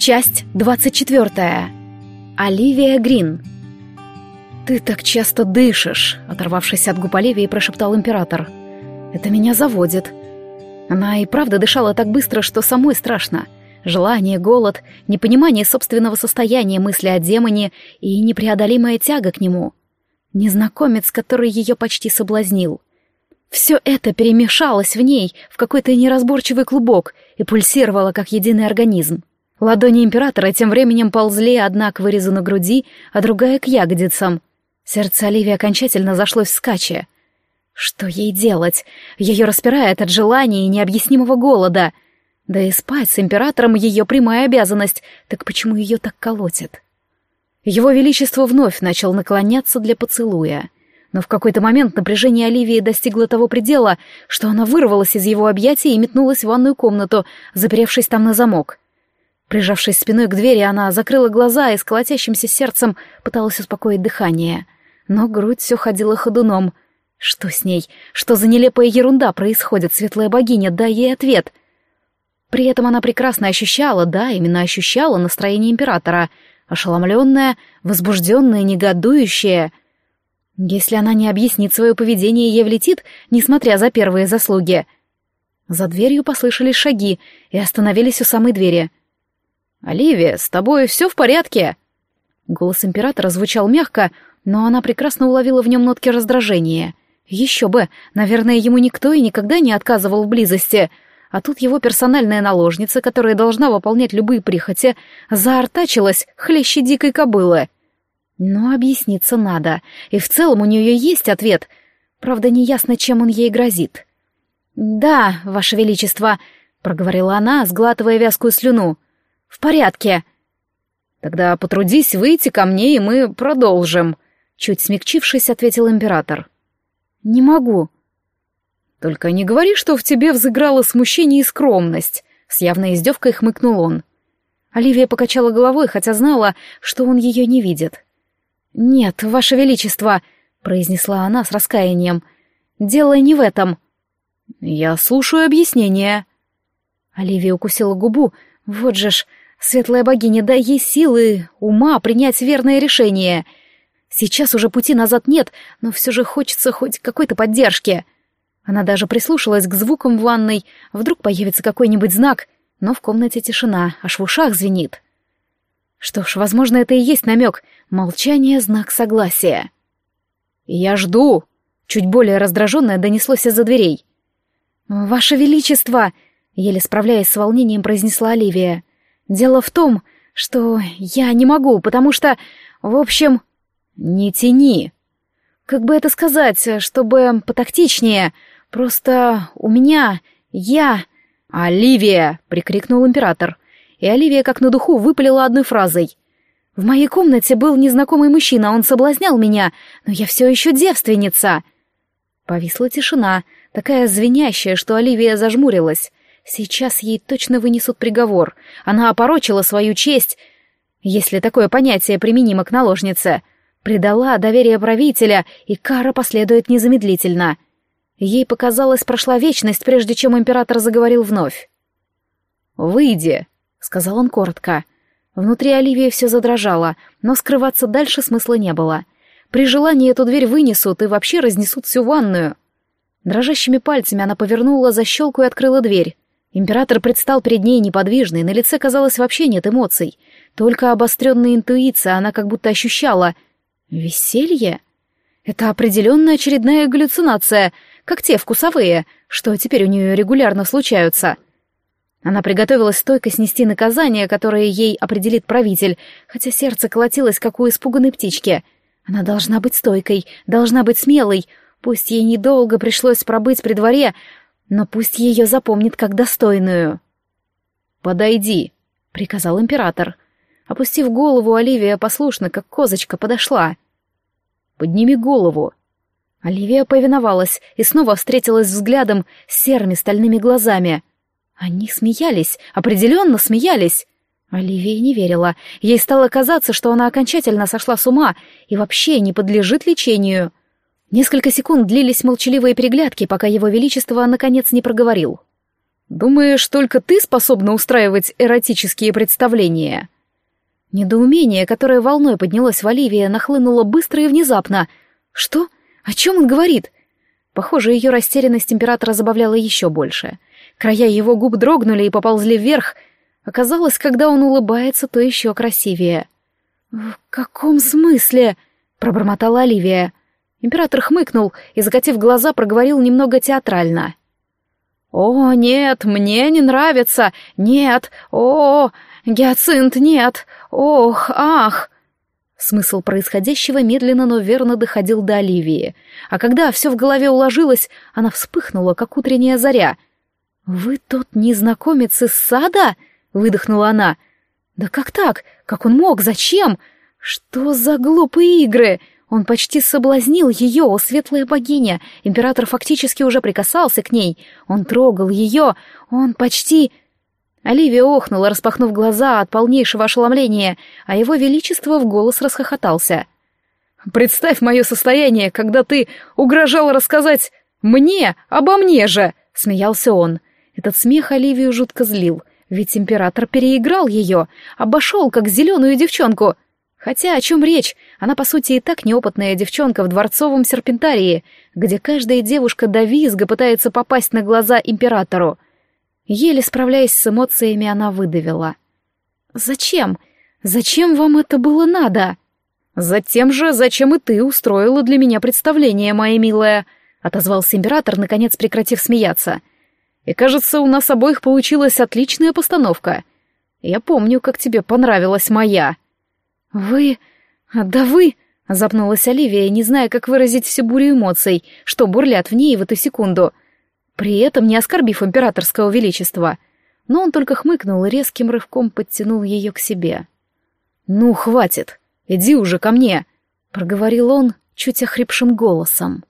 Часть 24. Оливия Грин. «Ты так часто дышишь», — оторвавшись от губ Оливии, прошептал император. «Это меня заводит». Она и правда дышала так быстро, что самой страшно. Желание, голод, непонимание собственного состояния, мысли о демоне и непреодолимая тяга к нему. Незнакомец, который ее почти соблазнил. Все это перемешалось в ней в какой-то неразборчивый клубок и пульсировало, как единый организм. Ладони императора тем временем ползли одна к вырезу на груди, а другая к ягодицам. Сердце Оливии окончательно зашлось в скаче. Что ей делать? Ее распирает от желания и необъяснимого голода. Да и спать с императором ее прямая обязанность, так почему ее так колотит? Его Величество вновь начал наклоняться для поцелуя. Но в какой-то момент напряжение Оливии достигло того предела, что она вырвалась из его объятий и метнулась в ванную комнату, заперевшись там на замок. Прижавшись спиной к двери, она закрыла глаза и с колотящимся сердцем пыталась успокоить дыхание. Но грудь все ходила ходуном. Что с ней? Что за нелепая ерунда происходит, светлая богиня? Дай ей ответ. При этом она прекрасно ощущала, да, именно ощущала настроение императора. Ошеломленная, возбужденная, негодующая. Если она не объяснит свое поведение, ей влетит, несмотря за первые заслуги. За дверью послышались шаги и остановились у самой двери — «Оливия, с тобой все в порядке?» Голос императора звучал мягко, но она прекрасно уловила в нем нотки раздражения. Еще бы, наверное, ему никто и никогда не отказывал в близости, а тут его персональная наложница, которая должна выполнять любые прихоти, заортачилась хлеще дикой кобылы. Но объясниться надо, и в целом у нее есть ответ, правда, неясно, чем он ей грозит. «Да, Ваше Величество», — проговорила она, сглатывая вязкую слюну, — «В порядке». «Тогда потрудись выйти ко мне, и мы продолжим», — чуть смягчившись, ответил император. «Не могу». «Только не говори, что в тебе взыграло смущение и скромность», — с явной издевкой хмыкнул он. Оливия покачала головой, хотя знала, что он ее не видит. «Нет, Ваше Величество», — произнесла она с раскаянием, — «дело не в этом». «Я слушаю объяснение». Оливия укусила губу, вот же ж, Светлая богиня, дай ей силы, ума принять верное решение. Сейчас уже пути назад нет, но все же хочется хоть какой-то поддержки. Она даже прислушалась к звукам в ванной, вдруг появится какой-нибудь знак, но в комнате тишина, аж в ушах звенит. Что ж, возможно, это и есть намек. Молчание — знак согласия. «Я жду!» — чуть более раздраженное донеслось из-за дверей. «Ваше Величество!» — еле справляясь с волнением, произнесла Оливия. Дело в том, что я не могу, потому что, в общем, не тяни. Как бы это сказать, чтобы потактичнее? Просто у меня, я... «Оливия!» — прикрикнул император. И Оливия как на духу выпалила одной фразой. «В моей комнате был незнакомый мужчина, он соблазнял меня, но я все еще девственница!» Повисла тишина, такая звенящая, что Оливия зажмурилась. Сейчас ей точно вынесут приговор. Она опорочила свою честь, если такое понятие применимо к наложнице. Предала доверие правителя, и кара последует незамедлительно. Ей показалось, прошла вечность, прежде чем император заговорил вновь. «Выйди», — сказал он коротко. Внутри Оливии все задрожало, но скрываться дальше смысла не было. При желании эту дверь вынесут и вообще разнесут всю ванную. Дрожащими пальцами она повернула защелку и открыла дверь. Император предстал перед ней неподвижный, на лице, казалось, вообще нет эмоций. Только обостренная интуиция, она как будто ощущала... Веселье? Это определенная очередная галлюцинация, как те вкусовые, что теперь у нее регулярно случаются. Она приготовилась стойко снести наказание, которое ей определит правитель, хотя сердце колотилось, как у испуганной птички. Она должна быть стойкой, должна быть смелой, Пусть ей недолго пришлось пробыть при дворе, но пусть ее запомнит как достойную. «Подойди», — приказал император. Опустив голову, Оливия послушно, как козочка, подошла. «Подними голову». Оливия повиновалась и снова встретилась взглядом с серыми стальными глазами. Они смеялись, определенно смеялись. Оливия не верила. Ей стало казаться, что она окончательно сошла с ума и вообще не подлежит лечению. Несколько секунд длились молчаливые переглядки, пока его величество наконец не проговорил. Думаешь, только ты способна устраивать эротические представления?» Недоумение, которое волной поднялось в Оливии, нахлынуло быстро и внезапно. «Что? О чем он говорит?» Похоже, ее растерянность императора забавляла еще больше. Края его губ дрогнули и поползли вверх. Оказалось, когда он улыбается, то еще красивее. «В каком смысле?» — пробормотала Оливия. Император хмыкнул и, закатив глаза, проговорил немного театрально. «О, нет, мне не нравится! Нет! О, гиацинт, нет! Ох, ах!» Смысл происходящего медленно, но верно доходил до Оливии. А когда все в голове уложилось, она вспыхнула, как утренняя заря. «Вы тот незнакомец из сада?» — выдохнула она. «Да как так? Как он мог? Зачем? Что за глупые игры? Он почти соблазнил ее, о светлая богиня. Император фактически уже прикасался к ней. Он трогал ее. Он почти... Оливия охнула, распахнув глаза от полнейшего ошеломления, а его величество в голос расхохотался. «Представь мое состояние, когда ты угрожал рассказать мне обо мне же!» — смеялся он. Этот смех Оливию жутко злил, ведь император переиграл ее, обошел как зеленую девчонку — Хотя о чем речь? Она, по сути, и так неопытная девчонка в дворцовом серпентарии, где каждая девушка до визга пытается попасть на глаза императору. Еле справляясь с эмоциями, она выдавила. «Зачем? Зачем вам это было надо?» «Затем же, зачем и ты устроила для меня представление, моя милая», — отозвался император, наконец прекратив смеяться. «И кажется, у нас обоих получилась отличная постановка. Я помню, как тебе понравилась моя». «Вы... да вы...» — запнулась Оливия, не зная, как выразить всю бурю эмоций, что бурлят в ней в эту секунду, при этом не оскорбив императорского величества. Но он только хмыкнул и резким рывком подтянул ее к себе. «Ну, хватит! Иди уже ко мне!» — проговорил он чуть охрипшим голосом.